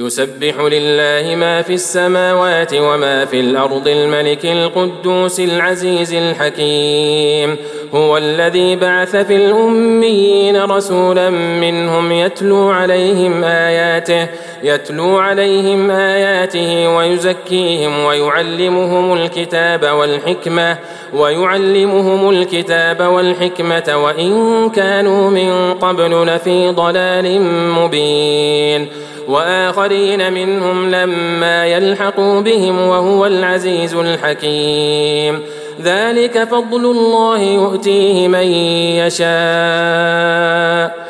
يسبح لله ما في السماوات وما في الأرض الملك القدوس العزيز الحكيم. هو الذي بعث في الأميين رسولا منهم يتلو عليهم آياته يتلو عليهم آياته ويزكيهم ويعلمهم الكتاب والحكمة ويعلمهم الكتاب والحكمة وإن كانوا من قبل لفي ضلال مبين. وآخرين منهم لما يلحقوا بهم وهو العزيز الحكيم. ذلك فضل الله يؤتيه من يشاء.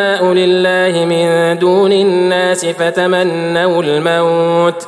لله من دون الناس فتمنوا الموت